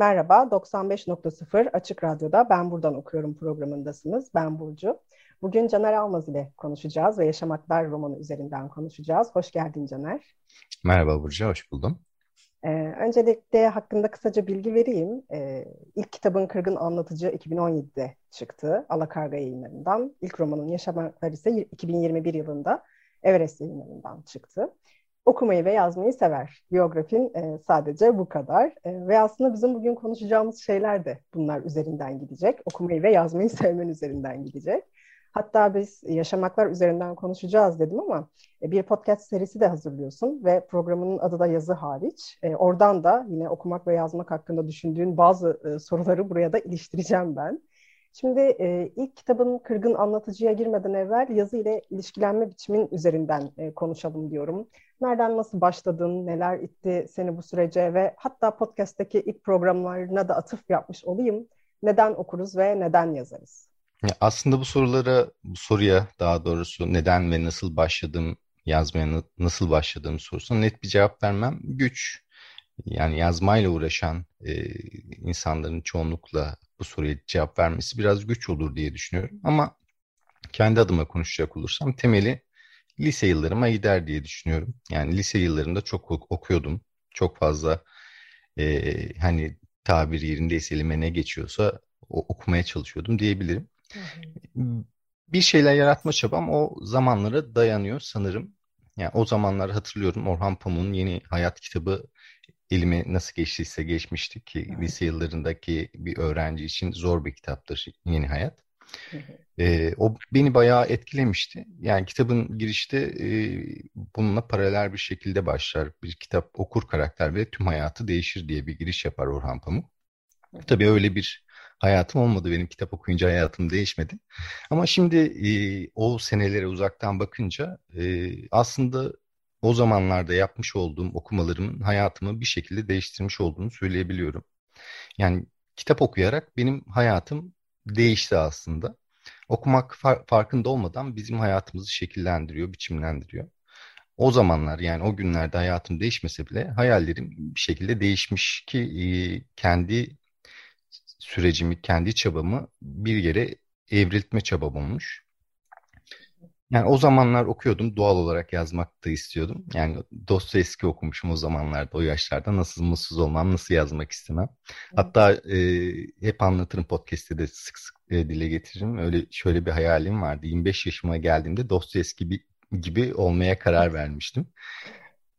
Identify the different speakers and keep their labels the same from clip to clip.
Speaker 1: Merhaba, 95.0 Açık Radyo'da Ben Buradan Okuyorum programındasınız. Ben Burcu. Bugün Caner Almaz ile konuşacağız ve Yaşamaklar romanı üzerinden konuşacağız. Hoş geldin Caner.
Speaker 2: Merhaba Burcu, hoş buldum.
Speaker 1: Ee, öncelikle hakkında kısaca bilgi vereyim. Ee, ilk kitabın Kırgın Anlatıcı 2017'de çıktı Alakarga yayınlarından. İlk romanın Yaşamaklar ise 2021 yılında Everest yayınlarından çıktı okumayı ve yazmayı sever. Biyografin e, sadece bu kadar. E, ve aslında bizim bugün konuşacağımız şeyler de bunlar üzerinden gidecek. Okumayı ve yazmayı sevmen üzerinden gidecek. Hatta biz yaşamaklar üzerinden konuşacağız dedim ama e, bir podcast serisi de hazırlıyorsun ve programının adı da yazı hariç. E, oradan da yine okumak ve yazmak hakkında düşündüğün bazı e, soruları buraya da iliştireceğim ben. Şimdi e, ilk kitabın Kırgın Anlatıcıya girmeden evvel yazı ile ilişkilenme biçimin üzerinden e, konuşalım diyorum. Nereden nasıl başladın, neler itti seni bu sürece ve hatta podcast'teki ilk programlarına da atıf yapmış olayım. Neden okuruz ve neden yazarız?
Speaker 2: Ya aslında bu sorulara, bu soruya daha doğrusu neden ve nasıl başladım, yazmaya nasıl başladığım sorusuna net bir cevap vermem güç. Yani yazmayla uğraşan e, insanların çoğunlukla bu soruya cevap vermesi biraz güç olur diye düşünüyorum. Ama kendi adıma konuşacak olursam temeli lise yıllarıma gider diye düşünüyorum. Yani lise yıllarında çok okuyordum. Çok fazla e, hani tabir yerindeyse elime ne geçiyorsa o, okumaya çalışıyordum diyebilirim. Hı hı. Bir şeyler yaratma çabam o zamanlara dayanıyor sanırım. Yani o zamanlar hatırlıyorum Orhan Pamuk'un Yeni Hayat kitabı elime nasıl geçtiyse geçmişti ki evet. lise yıllarındaki bir öğrenci için zor bir kitaptır Yeni Hayat. E, o beni bayağı etkilemişti. Yani kitabın girişte e, bununla paralel bir şekilde başlar. Bir kitap okur karakter ve tüm hayatı değişir diye bir giriş yapar Orhan Pamuk. Tabii öyle bir hayatım olmadı. Benim kitap okuyunca hayatım değişmedi. Ama şimdi e, o senelere uzaktan bakınca e, aslında o zamanlarda yapmış olduğum okumalarımın hayatımı bir şekilde değiştirmiş olduğunu söyleyebiliyorum. Yani kitap okuyarak benim hayatım değişti aslında. Okumak far farkında olmadan bizim hayatımızı şekillendiriyor, biçimlendiriyor. O zamanlar yani o günlerde hayatım değişmese bile hayallerim bir şekilde değişmiş ki e, kendi sürecimi, kendi çabamı bir yere evriltme çabam olmuş. Yani o zamanlar okuyordum. Doğal olarak yazmak da istiyordum. Yani Dostoyevski okumuşum o zamanlarda, o yaşlarda. Nasıl mutsuz olmam, nasıl yazmak istemem. Hatta e, hep anlatırım podcast'te de sık sık e, dile getiririm. Öyle şöyle bir hayalim vardı. 25 yaşıma geldiğimde Dostoyevski gibi, gibi olmaya karar vermiştim.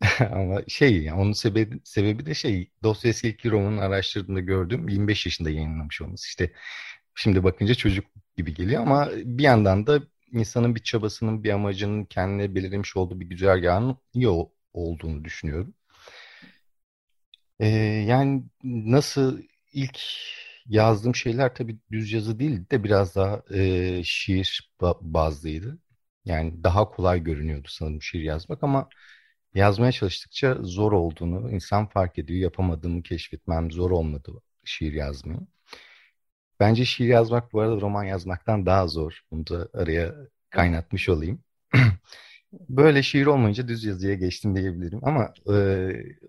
Speaker 2: Ama şey yani onun sebebi, sebebi de şey Dostoyevski ilk romanını araştırdığımda gördüğüm 25 yaşında yayınlamış olması. İşte şimdi bakınca çocuk gibi geliyor ama bir yandan da insanın bir çabasının, bir amacının kendine belirlemiş olduğu bir güzergahın iyi olduğunu düşünüyorum. Ee, yani nasıl ilk yazdığım şeyler tabii düz yazı değil de biraz daha e, şiir bazlıydı. Yani daha kolay görünüyordu sanırım şiir yazmak ama yazmaya çalıştıkça zor olduğunu insan fark ediyor. Yapamadığımı keşfetmem zor olmadı şiir yazmayı. Bence şiir yazmak bu arada roman yazmaktan daha zor. Bunu da araya kaynatmış olayım. Böyle şiir olmayınca düz yazıya geçtim diyebilirim. Ama e,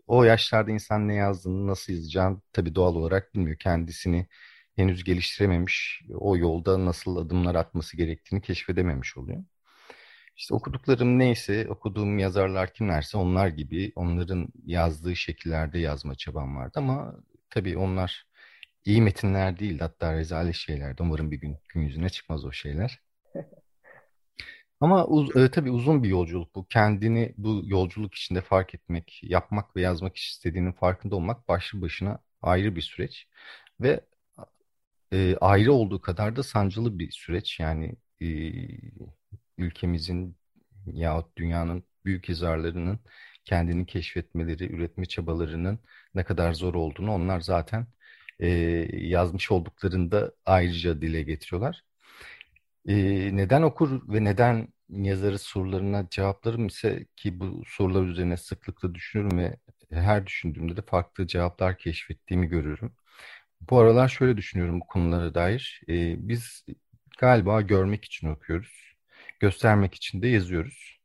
Speaker 2: o yaşlarda insan ne yazdığını, nasıl yazacağını tabii doğal olarak bilmiyor. Kendisini henüz geliştirememiş, o yolda nasıl adımlar atması gerektiğini keşfedememiş oluyor. İşte okuduklarım neyse, okuduğum yazarlar kimlerse onlar gibi onların yazdığı şekillerde yazma çabam vardı. Ama tabii onlar iyi metinler değil hatta rezalet şeylerdi. Umarım bir gün gün yüzüne çıkmaz o şeyler. Ama uz e, tabii uzun bir yolculuk bu. Kendini bu yolculuk içinde fark etmek, yapmak ve yazmak istediğinin farkında olmak başlı başına ayrı bir süreç. Ve e, ayrı olduğu kadar da sancılı bir süreç. Yani e, ülkemizin yahut dünyanın büyük yazarlarının kendini keşfetmeleri, üretme çabalarının ne kadar zor olduğunu onlar zaten e, yazmış olduklarında ayrıca dile getiriyorlar. E, neden okur ve neden yazarı sorularına cevaplarım ise ki bu sorular üzerine sıklıkla düşünürüm ve her düşündüğümde de farklı cevaplar keşfettiğimi görüyorum. Bu aralar şöyle düşünüyorum bu konulara dair. E, biz galiba görmek için okuyoruz. Göstermek için de yazıyoruz.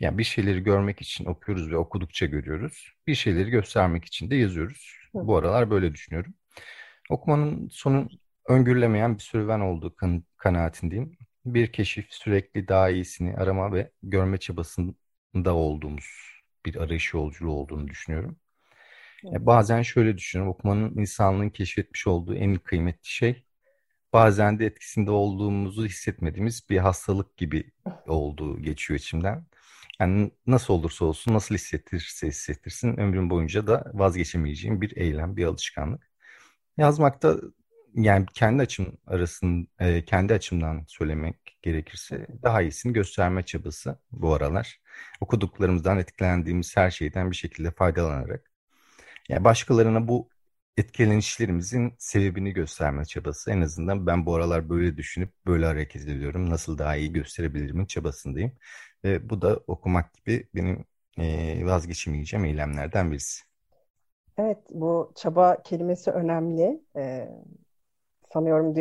Speaker 2: Yani bir şeyleri görmek için okuyoruz ve okudukça görüyoruz. Bir şeyleri göstermek için de yazıyoruz. Bu aralar böyle düşünüyorum. Okumanın sonu öngörülemeyen bir serüven olduğu kan kanaatindeyim. Bir keşif, sürekli daha iyisini arama ve görme çabasında olduğumuz bir arayış yolculuğu olduğunu düşünüyorum. Evet. Bazen şöyle düşünüyorum, okumanın insanlığın keşfetmiş olduğu en kıymetli şey, bazen de etkisinde olduğumuzu hissetmediğimiz bir hastalık gibi olduğu geçiyor içimden. Yani nasıl olursa olsun, nasıl hissettirse hissettirsin, ömrüm boyunca da vazgeçemeyeceğim bir eylem, bir alışkanlık. Yazmakta yani kendi açım arasın e, kendi açımdan söylemek gerekirse daha iyisini gösterme çabası bu aralar. Okuduklarımızdan etkilendiğimiz her şeyden bir şekilde faydalanarak yani başkalarına bu etkilenişlerimizin sebebini gösterme çabası. En azından ben bu aralar böyle düşünüp böyle hareket ediyorum. Nasıl daha iyi gösterebilirimin çabasındayım. Ve bu da okumak gibi benim e, vazgeçemeyeceğim eylemlerden birisi.
Speaker 1: Evet, bu çaba kelimesi önemli. Ee, sanıyorum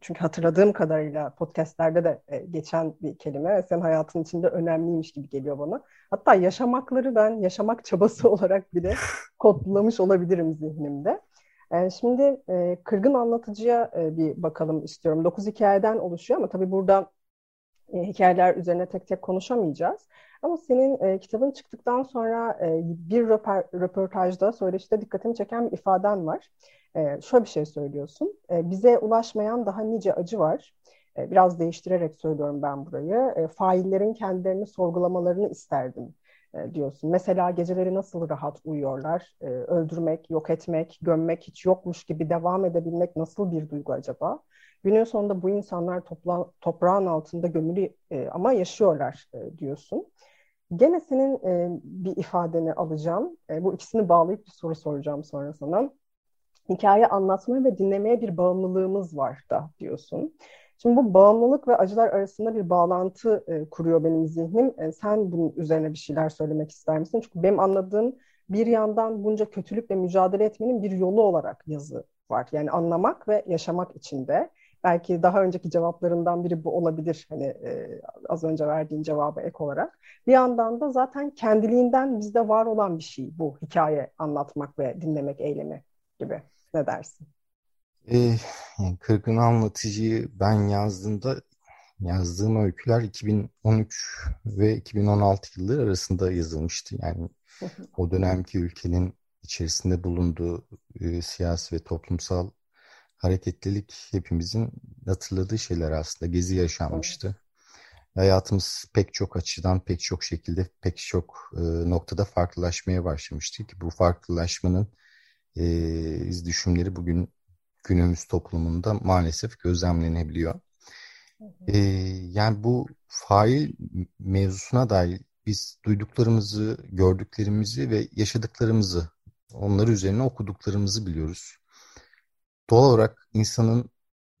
Speaker 1: çünkü hatırladığım kadarıyla podcastlerde de e, geçen bir kelime senin hayatın içinde önemliymiş gibi geliyor bana. Hatta yaşamakları ben yaşamak çabası olarak bile kodlamış olabilirim zihnimde. Yani e, şimdi e, kırgın anlatıcıya e, bir bakalım istiyorum. Dokuz hikayeden oluşuyor ama tabii burada hikayeler üzerine tek tek konuşamayacağız. Ama senin e, kitabın çıktıktan sonra e, bir röper, röportajda, söyleşide dikkatimi çeken bir ifaden var. E, şöyle bir şey söylüyorsun. E, bize ulaşmayan daha nice acı var. E, biraz değiştirerek söylüyorum ben burayı. E, faillerin kendilerini sorgulamalarını isterdim e, diyorsun. Mesela geceleri nasıl rahat uyuyorlar? E, öldürmek, yok etmek, gömmek hiç yokmuş gibi devam edebilmek nasıl bir duygu acaba? Günün sonunda bu insanlar topla, toprağın altında gömülü e, ama yaşıyorlar e, diyorsun. Gene senin e, bir ifadeni alacağım. E, bu ikisini bağlayıp bir soru soracağım sonra sana. Hikaye anlatmaya ve dinlemeye bir bağımlılığımız var da diyorsun. Şimdi bu bağımlılık ve acılar arasında bir bağlantı e, kuruyor benim zihnim. E, sen bunun üzerine bir şeyler söylemek ister misin? Çünkü benim anladığım bir yandan bunca kötülükle mücadele etmenin bir yolu olarak yazı var. Yani anlamak ve yaşamak içinde. Belki daha önceki cevaplarından biri bu olabilir. Hani e, az önce verdiğin cevaba ek olarak. Bir yandan da zaten kendiliğinden bizde var olan bir şey bu hikaye anlatmak ve dinlemek eylemi gibi. Ne dersin?
Speaker 2: Ee, Kırgın Anlatıcı'yı ben yazdığımda yazdığım öyküler 2013 ve 2016 yılları arasında yazılmıştı. Yani o dönemki ülkenin içerisinde bulunduğu e, siyasi ve toplumsal hareketlilik hepimizin hatırladığı şeyler aslında. Gezi yaşanmıştı. Hayatımız pek çok açıdan, pek çok şekilde, pek çok e, noktada farklılaşmaya başlamıştı ki bu farklılaşmanın e, iz düşümleri bugün günümüz toplumunda maalesef gözlemlenebiliyor. E, yani bu fail mevzusuna dair biz duyduklarımızı, gördüklerimizi ve yaşadıklarımızı, onları üzerine okuduklarımızı biliyoruz doğal olarak insanın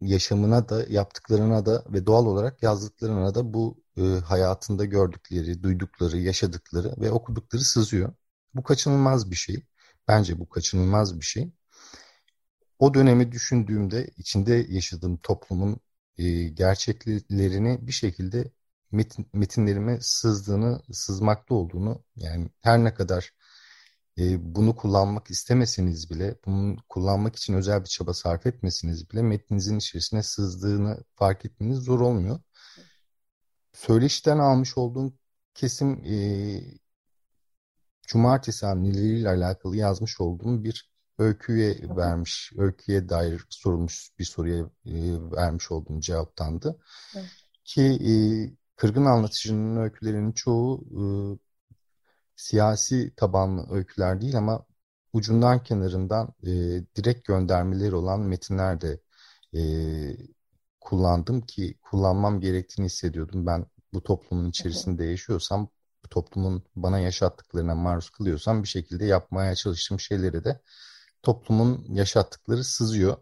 Speaker 2: yaşamına da yaptıklarına da ve doğal olarak yazdıklarına da bu e, hayatında gördükleri, duydukları, yaşadıkları ve okudukları sızıyor. Bu kaçınılmaz bir şey. Bence bu kaçınılmaz bir şey. O dönemi düşündüğümde içinde yaşadığım toplumun e, gerçeklerini bir şekilde metin, metinlerime sızdığını, sızmakta olduğunu yani her ne kadar e, bunu kullanmak istemeseniz bile, bunu kullanmak için özel bir çaba sarf etmeseniz bile metninizin içerisine sızdığını fark etmeniz zor olmuyor. Söyleşiden almış olduğum kesim e, cumartesi hamleleriyle alakalı yazmış olduğum bir öyküye vermiş, öyküye dair sorulmuş bir soruya e, vermiş olduğum cevaptandı. Evet. Ki e, Kırgın Anlatıcı'nın öykülerinin çoğu e, siyasi tabanlı öyküler değil ama ucundan kenarından e, direkt göndermeleri olan metinler de e, kullandım ki kullanmam gerektiğini hissediyordum. Ben bu toplumun içerisinde yaşıyorsam, bu toplumun bana yaşattıklarına maruz kılıyorsam bir şekilde yapmaya çalıştığım şeyleri de toplumun yaşattıkları sızıyor.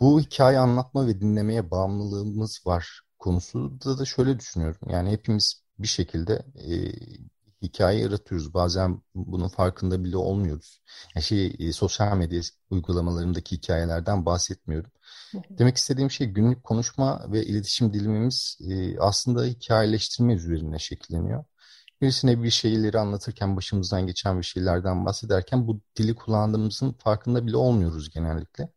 Speaker 2: Bu hikaye anlatma ve dinlemeye bağımlılığımız var konusu da da şöyle düşünüyorum. Yani hepimiz bir şekilde e, hikaye yaratıyoruz. Bazen bunun farkında bile olmuyoruz. Yani şey e, sosyal medya uygulamalarındaki hikayelerden bahsetmiyorum. Demek istediğim şey günlük konuşma ve iletişim dilimimiz e, aslında hikayeleştirme üzerine şekilleniyor. Birisine bir şeyleri anlatırken, başımızdan geçen bir şeylerden bahsederken bu dili kullandığımızın farkında bile olmuyoruz genellikle.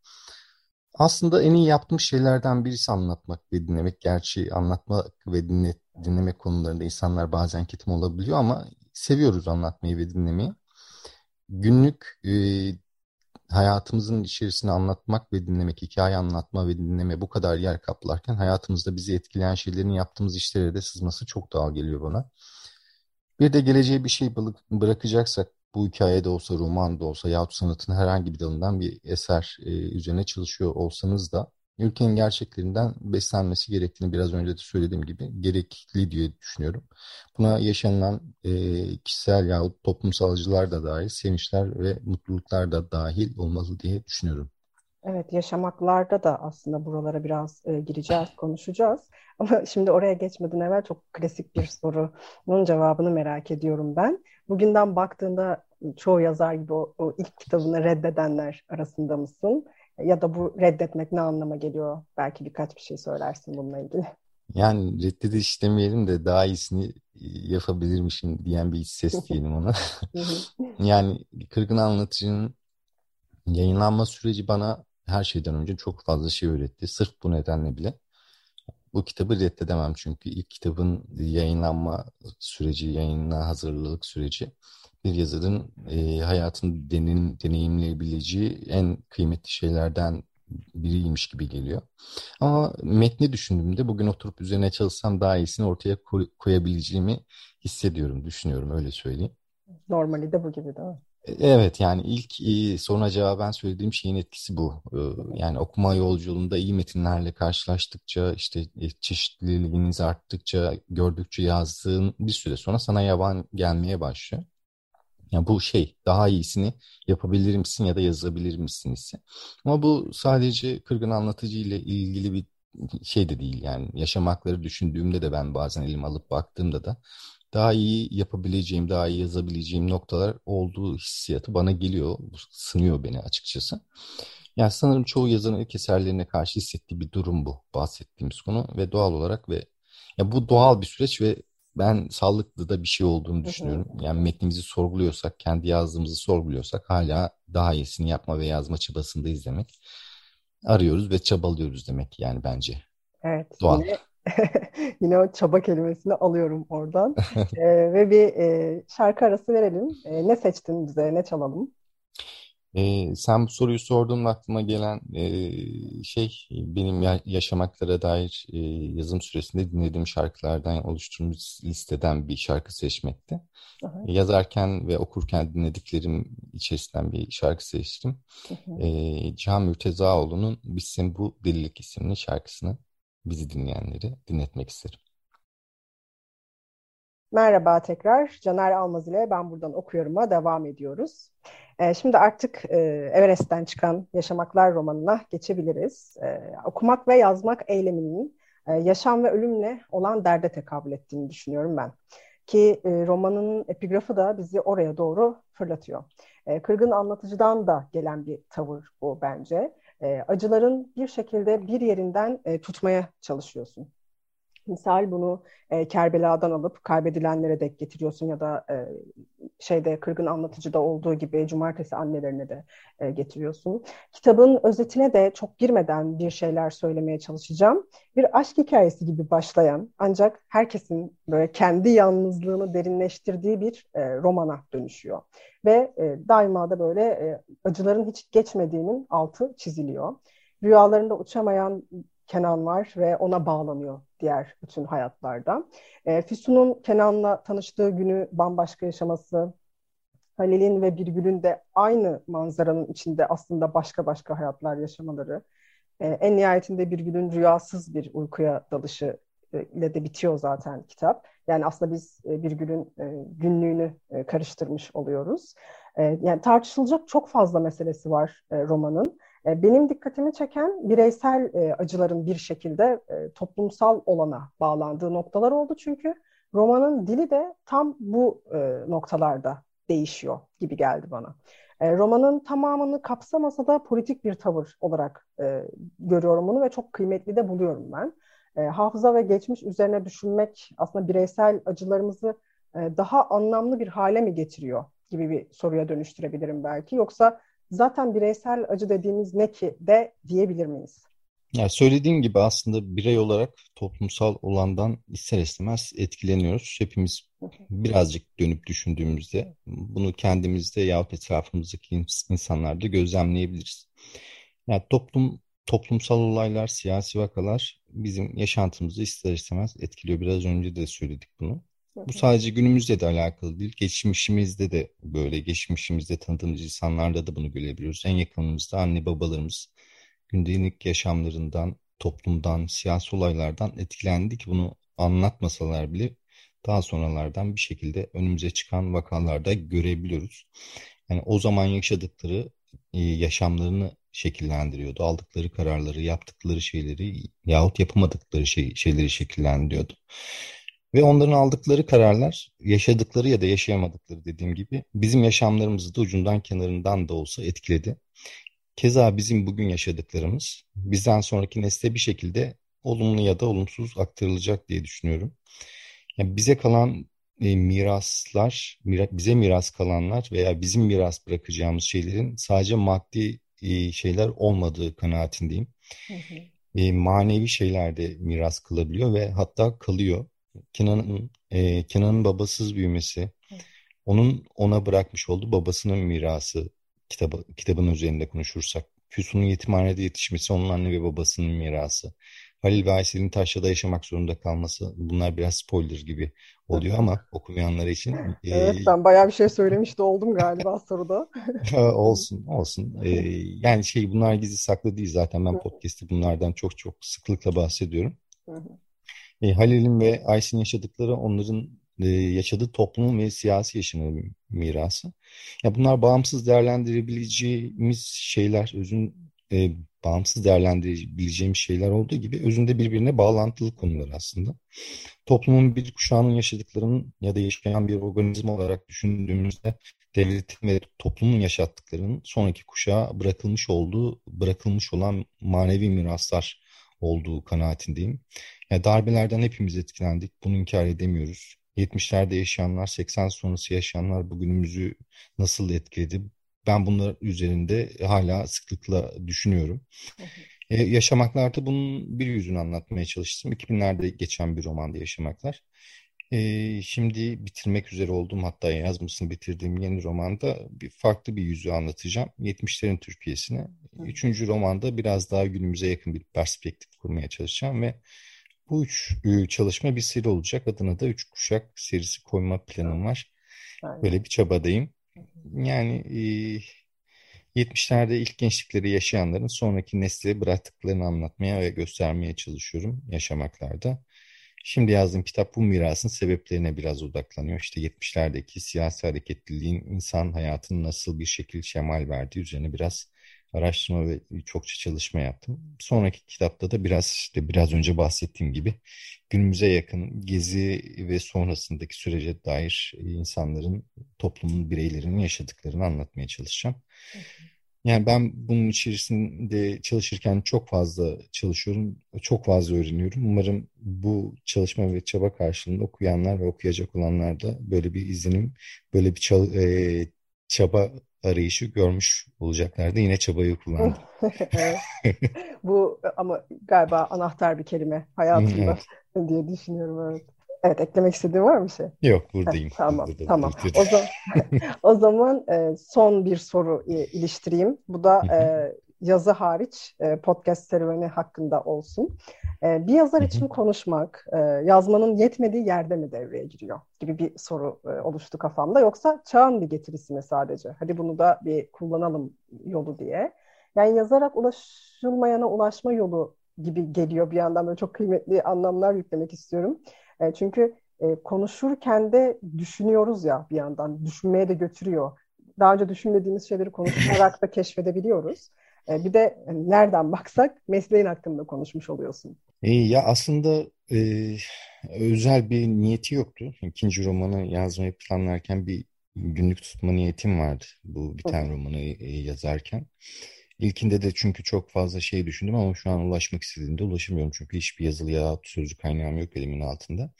Speaker 2: Aslında en iyi yaptığım şeylerden birisi anlatmak ve dinlemek. Gerçi anlatmak ve dinle, dinlemek konularında insanlar bazen ketim olabiliyor ama seviyoruz anlatmayı ve dinlemeyi. Günlük e, hayatımızın içerisine anlatmak ve dinlemek, hikaye anlatma ve dinleme bu kadar yer kaplarken hayatımızda bizi etkileyen şeylerin yaptığımız işlere de sızması çok doğal geliyor bana. Bir de geleceğe bir şey bırakacaksak bu hikayede olsa, roman da olsa yahut sanatın herhangi bir dalından bir eser e, üzerine çalışıyor olsanız da ülkenin gerçeklerinden beslenmesi gerektiğini biraz önce de söylediğim gibi gerekli diye düşünüyorum. Buna yaşanılan e, kişisel yahut toplumsal acılar da dahil, sevinçler ve mutluluklar da dahil olmalı diye düşünüyorum.
Speaker 1: Evet, yaşamaklarda da aslında buralara biraz e, gireceğiz, konuşacağız. Ama şimdi oraya geçmeden evvel çok klasik bir sorunun cevabını merak ediyorum ben. Bugünden baktığında çoğu yazar gibi o, o ilk kitabını reddedenler arasında mısın? Ya da bu reddetmek ne anlama geliyor? Belki birkaç bir şey söylersin bununla ilgili.
Speaker 2: Yani reddediş demeyelim de daha iyisini yapabilirmişim diyen bir ses diyelim ona. yani Kırgın Anlatıcı'nın yayınlanma süreci bana her şeyden önce çok fazla şey öğretti. Sırf bu nedenle bile. Bu kitabı reddedemem çünkü ilk kitabın yayınlanma süreci, yayınla hazırlılık süreci bir yazarın e, hayatın denin, deneyimleyebileceği en kıymetli şeylerden biriymiş gibi geliyor. Ama metni düşündüğümde bugün oturup üzerine çalışsam daha iyisini ortaya koy, koyabileceğimi hissediyorum, düşünüyorum öyle söyleyeyim.
Speaker 1: Normali de bu gibi değil mi?
Speaker 2: Evet yani ilk e, soruna cevaben söylediğim şeyin etkisi bu. E, yani okuma yolculuğunda iyi metinlerle karşılaştıkça işte e, çeşitliliğiniz arttıkça gördükçe yazdığın bir süre sonra sana yaban gelmeye başlıyor. Yani bu şey daha iyisini yapabilir misin ya da yazabilir misin ise. Ama bu sadece kırgın anlatıcı ile ilgili bir şey de değil yani yaşamakları düşündüğümde de ben bazen elim alıp baktığımda da daha iyi yapabileceğim, daha iyi yazabileceğim noktalar olduğu hissiyatı bana geliyor. Sınıyor beni açıkçası. Yani sanırım çoğu yazarın ilk eserlerine karşı hissettiği bir durum bu bahsettiğimiz konu ve doğal olarak ve ya bu doğal bir süreç ve ben sağlıklı da bir şey olduğunu düşünüyorum. Yani metnimizi sorguluyorsak, kendi yazdığımızı sorguluyorsak hala daha iyisini yapma ve yazma çabasındayız demek. Arıyoruz ve çabalıyoruz demek yani bence.
Speaker 1: Evet. Doğal. Yine Yine o çaba kelimesini alıyorum oradan. ee, ve bir e, şarkı arası verelim. E, ne seçtin bize, ne çalalım?
Speaker 2: Ee, sen bu soruyu sorduğumda aklıma gelen e, şey benim ya- yaşamaklara dair e, yazım süresinde dinlediğim şarkılardan oluşturmuş listeden bir şarkı seçmekti. Aha. Yazarken ve okurken dinlediklerim içerisinden bir şarkı seçtim. E, Cihan Mürtezaoğlu'nun Bizim Bu Delilik isimli şarkısını bizi dinleyenleri dinletmek isterim.
Speaker 1: Merhaba tekrar. Caner Almaz ile Ben Buradan Okuyorum'a devam ediyoruz. E, şimdi artık e, Everest'ten çıkan Yaşamaklar romanına geçebiliriz. E, okumak ve yazmak eyleminin e, yaşam ve ölümle olan derde tekabül ettiğini düşünüyorum ben. Ki e, romanın epigrafı da bizi oraya doğru fırlatıyor. E, kırgın anlatıcıdan da gelen bir tavır bu bence e, acıların bir şekilde bir yerinden e, tutmaya çalışıyorsun. Misal bunu e, Kerbela'dan alıp kaybedilenlere dek getiriyorsun ya da e, şeyde Kırgın Anlatıcı'da olduğu gibi Cumartesi annelerine de e, getiriyorsun. Kitabın özetine de çok girmeden bir şeyler söylemeye çalışacağım. Bir aşk hikayesi gibi başlayan ancak herkesin böyle kendi yalnızlığını derinleştirdiği bir e, romana dönüşüyor. Ve e, daima da böyle e, acıların hiç geçmediğinin altı çiziliyor. Rüyalarında uçamayan Kenan var ve ona bağlanıyor diğer bütün hayatlarda. E, Füsun'un Kenan'la tanıştığı günü bambaşka yaşaması, Halil'in ve Birgül'ün de aynı manzaranın içinde aslında başka başka hayatlar yaşamaları, e, en nihayetinde Birgül'ün rüyasız bir uykuya dalışı ile de bitiyor zaten kitap. Yani aslında biz e, bir günün e, günlüğünü e, karıştırmış oluyoruz. E, yani tartışılacak çok fazla meselesi var e, romanın. E, benim dikkatimi çeken bireysel e, acıların bir şekilde e, toplumsal olana bağlandığı noktalar oldu çünkü romanın dili de tam bu noktalarda değişiyor gibi geldi bana. Romanın tamamını kapsamasa da politik bir tavır olarak görüyorum bunu ve çok kıymetli de buluyorum ben. Hafıza ve geçmiş üzerine düşünmek aslında bireysel acılarımızı daha anlamlı bir hale mi getiriyor gibi bir soruya dönüştürebilirim belki. Yoksa zaten bireysel acı dediğimiz ne ki de diyebilir miyiz?
Speaker 2: Yani söylediğim gibi aslında birey olarak toplumsal olandan ister istemez etkileniyoruz. Hepimiz birazcık dönüp düşündüğümüzde bunu kendimizde yahut etrafımızdaki insanlarda gözlemleyebiliriz. Yani toplum toplumsal olaylar, siyasi vakalar bizim yaşantımızı ister istemez etkiliyor. Biraz önce de söyledik bunu. Bu sadece günümüzde de alakalı değil. Geçmişimizde de böyle. Geçmişimizde tanıdığımız insanlarda da bunu görebiliyoruz. En yakınımızda anne babalarımız gündelik yaşamlarından, toplumdan, siyasi olaylardan etkilendik. Bunu anlatmasalar bile daha sonralardan bir şekilde önümüze çıkan vakalarda görebiliyoruz. Yani o zaman yaşadıkları e, yaşamlarını şekillendiriyordu. Aldıkları kararları, yaptıkları şeyleri yahut yapamadıkları şey, şeyleri şekillendiriyordu. Ve onların aldıkları kararlar, yaşadıkları ya da yaşayamadıkları dediğim gibi bizim yaşamlarımızı da ucundan kenarından da olsa etkiledi. Keza bizim bugün yaşadıklarımız bizden sonraki nesle bir şekilde olumlu ya da olumsuz aktarılacak diye düşünüyorum. Yani bize kalan e, miraslar, mira, bize miras kalanlar veya bizim miras bırakacağımız şeylerin sadece maddi e, şeyler olmadığı kanaatindeyim. Hı hı. E, manevi şeyler de miras kılabiliyor ve hatta kalıyor. Kenan'ın e, Kenan'ın babasız büyümesi, onun ona bırakmış olduğu babasının mirası kitabı, kitabın üzerinde konuşursak. Füsun'un yetimhanede yetişmesi onun anne ve babasının mirası. Halil ve Aysel'in taşrada yaşamak zorunda kalması bunlar biraz spoiler gibi oluyor ama okumayanlar için.
Speaker 1: E, evet ben bayağı bir şey söylemiş de oldum galiba soruda.
Speaker 2: olsun olsun. E, yani şey bunlar gizli saklı değil zaten ben podcast'te bunlardan çok çok sıklıkla bahsediyorum. E, Halil'in ve Aysel'in yaşadıkları onların e, yaşadığı toplumun ve siyasi yaşamın mirası. Ya bunlar bağımsız değerlendirebileceğimiz şeyler, özün e, bağımsız değerlendirebileceğimiz şeyler olduğu gibi özünde birbirine bağlantılı konular aslında. Toplumun bir kuşağının yaşadıklarının ya da yaşayan bir organizma olarak düşündüğümüzde devletin ve toplumun yaşattıklarının sonraki kuşağa bırakılmış olduğu, bırakılmış olan manevi miraslar olduğu kanaatindeyim. Yani darbelerden hepimiz etkilendik. Bunu inkar edemiyoruz. 70'lerde yaşayanlar, 80 sonrası yaşayanlar bugünümüzü nasıl etkiledi? Ben bunlar üzerinde hala sıklıkla düşünüyorum. Ee, Yaşamaklar'da bunun bir yüzünü anlatmaya çalıştım. 2000'lerde geçen bir romanda Yaşamaklar. Ee, şimdi bitirmek üzere olduğum hatta yazmasını bitirdiğim yeni romanda bir farklı bir yüzü anlatacağım. 70'lerin Türkiye'sine. Üçüncü romanda biraz daha günümüze yakın bir perspektif kurmaya çalışacağım ve bu üç e, çalışma bir seri olacak. Adına da Üç Kuşak serisi koyma planım var. Aynen. Böyle bir çabadayım. Yani e, 70'lerde ilk gençlikleri yaşayanların sonraki nesle bıraktıklarını anlatmaya ve göstermeye çalışıyorum yaşamaklarda. Şimdi yazdığım kitap bu mirasın sebeplerine biraz odaklanıyor. İşte 70'lerdeki siyasi hareketliliğin insan hayatını nasıl bir şekil şemal verdiği üzerine biraz araştırma ve çokça çalışma yaptım. Sonraki kitapta da biraz işte biraz önce bahsettiğim gibi günümüze yakın gezi ve sonrasındaki sürece dair insanların, toplumun bireylerinin yaşadıklarını anlatmaya çalışacağım. Yani ben bunun içerisinde çalışırken çok fazla çalışıyorum, çok fazla öğreniyorum. Umarım bu çalışma ve çaba karşılığında okuyanlar ve okuyacak olanlar da böyle bir izlenim, böyle bir çaba arayışı görmüş olacaklardı. Yine çabayı kullandım.
Speaker 1: Bu ama galiba anahtar bir kelime hayatımda evet. diye düşünüyorum. Evet. Evet, eklemek istediğin var mı şey?
Speaker 2: Yok, buradayım.
Speaker 1: tamam, Burada tamam. O zaman, o zaman e, son bir soru e, iliştireyim. Bu da e, yazı hariç e, podcast serüveni hakkında olsun. E, bir yazar için konuşmak, e, yazmanın yetmediği yerde mi devreye giriyor gibi bir soru e, oluştu kafamda. Yoksa çağın bir getirisi mi sadece? Hadi bunu da bir kullanalım yolu diye. Yani yazarak ulaşılmayana ulaşma yolu gibi geliyor bir yandan böyle çok kıymetli anlamlar yüklemek istiyorum. E, çünkü e, konuşurken de düşünüyoruz ya bir yandan düşünmeye de götürüyor. Daha önce düşünmediğimiz şeyleri konuşarak da keşfedebiliyoruz. E, bir de nereden baksak mesleğin hakkında konuşmuş oluyorsun.
Speaker 2: E, ya aslında e, özel bir niyeti yoktu. İkinci romanı yazmayı planlarken bir günlük tutma niyetim vardı bu biten romanı e, yazarken. İlkinde de çünkü çok fazla şey düşündüm ama şu an ulaşmak istediğimde ulaşamıyorum. Çünkü hiçbir yazılı ya sözcük kaynağım yok elimin altında.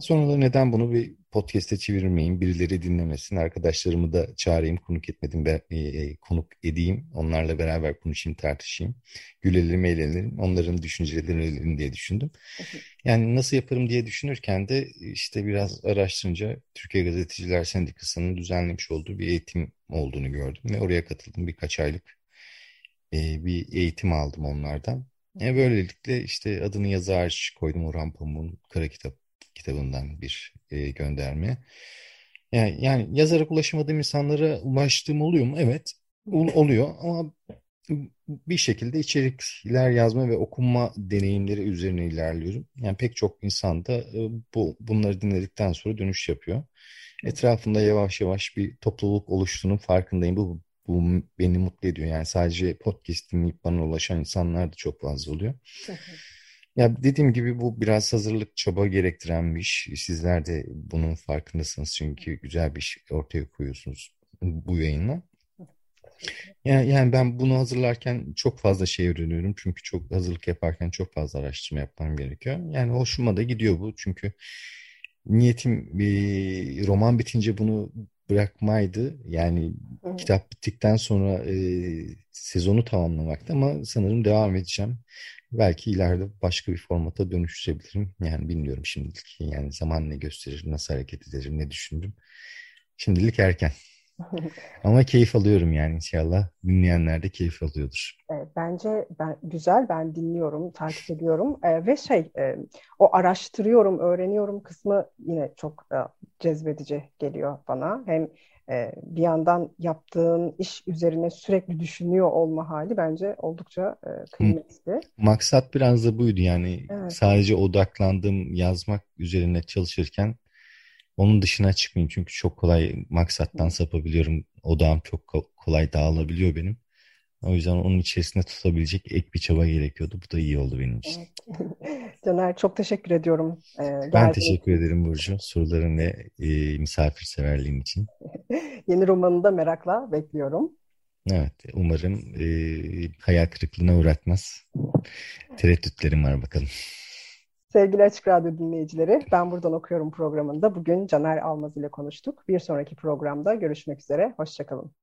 Speaker 2: Sonra da neden bunu bir podcast'e çevirmeyeyim, birileri dinlemesin, arkadaşlarımı da çağırayım, konuk etmedim, e, e, konuk edeyim, onlarla beraber konuşayım, tartışayım, gülelim, eğlenelim, onların düşüncelerini diye düşündüm. Yani nasıl yaparım diye düşünürken de işte biraz araştırınca Türkiye Gazeteciler Sendikası'nın düzenlemiş olduğu bir eğitim olduğunu gördüm ve oraya katıldım birkaç aylık e, bir eğitim aldım onlardan. E, böylelikle işte adını yazar koydum Orhan Pamuk'un Kara Kitap kitabından bir e, gönderme. Yani, yani yazarak ulaşamadığım insanlara ulaştığım oluyor mu? Evet oluyor ama bir şekilde içerikler yazma ve okuma deneyimleri üzerine ilerliyorum. Yani pek çok insan da bu bunları dinledikten sonra dönüş yapıyor. Etrafında yavaş yavaş bir topluluk oluştuğunun farkındayım. Bu bu beni mutlu ediyor. Yani sadece podcast dinleyip bana ulaşan insanlar da çok fazla oluyor. Ya dediğim gibi bu biraz hazırlık çaba gerektiren bir iş. Sizler de bunun farkındasınız çünkü güzel bir iş ortaya koyuyorsunuz bu yayınla. Yani, yani ben bunu hazırlarken çok fazla şey öğreniyorum. Çünkü çok hazırlık yaparken çok fazla araştırma yapmam gerekiyor. Yani hoşuma da gidiyor bu. Çünkü niyetim bir roman bitince bunu bırakmaydı. Yani evet. kitap bittikten sonra e, sezonu tamamlamakta ama sanırım devam edeceğim. Belki ileride başka bir formata dönüştürebilirim. Yani bilmiyorum şimdilik. Yani zaman ne gösterir, nasıl hareket ederim, ne düşündüm. Şimdilik erken. Ama keyif alıyorum yani inşallah dinleyenler de keyif alıyordur.
Speaker 1: Bence ben güzel ben dinliyorum, takip ediyorum e, ve şey e, o araştırıyorum, öğreniyorum kısmı yine çok e, cezbedici geliyor bana. Hem e, bir yandan yaptığın iş üzerine sürekli düşünüyor olma hali bence oldukça e, kıymetli.
Speaker 2: Maksat biraz da buydu yani evet. sadece odaklandığım yazmak üzerine çalışırken onun dışına çıkmayayım çünkü çok kolay maksattan sapabiliyorum. Odağım çok kolay dağılabiliyor benim. O yüzden onun içerisinde tutabilecek ek bir çaba gerekiyordu. Bu da iyi oldu benim için.
Speaker 1: Caner çok teşekkür ediyorum.
Speaker 2: Ee, ben teşekkür ederim Burcu. Soruların ve e, misafirseverliğin için.
Speaker 1: Yeni romanını da merakla bekliyorum.
Speaker 2: Evet, umarım e, hayal kırıklığına uğratmaz. Tereddütlerim var bakalım.
Speaker 1: Sevgili Açık Radyo dinleyicileri, Ben Buradan Okuyorum programında bugün Caner Almaz ile konuştuk. Bir sonraki programda görüşmek üzere, hoşçakalın.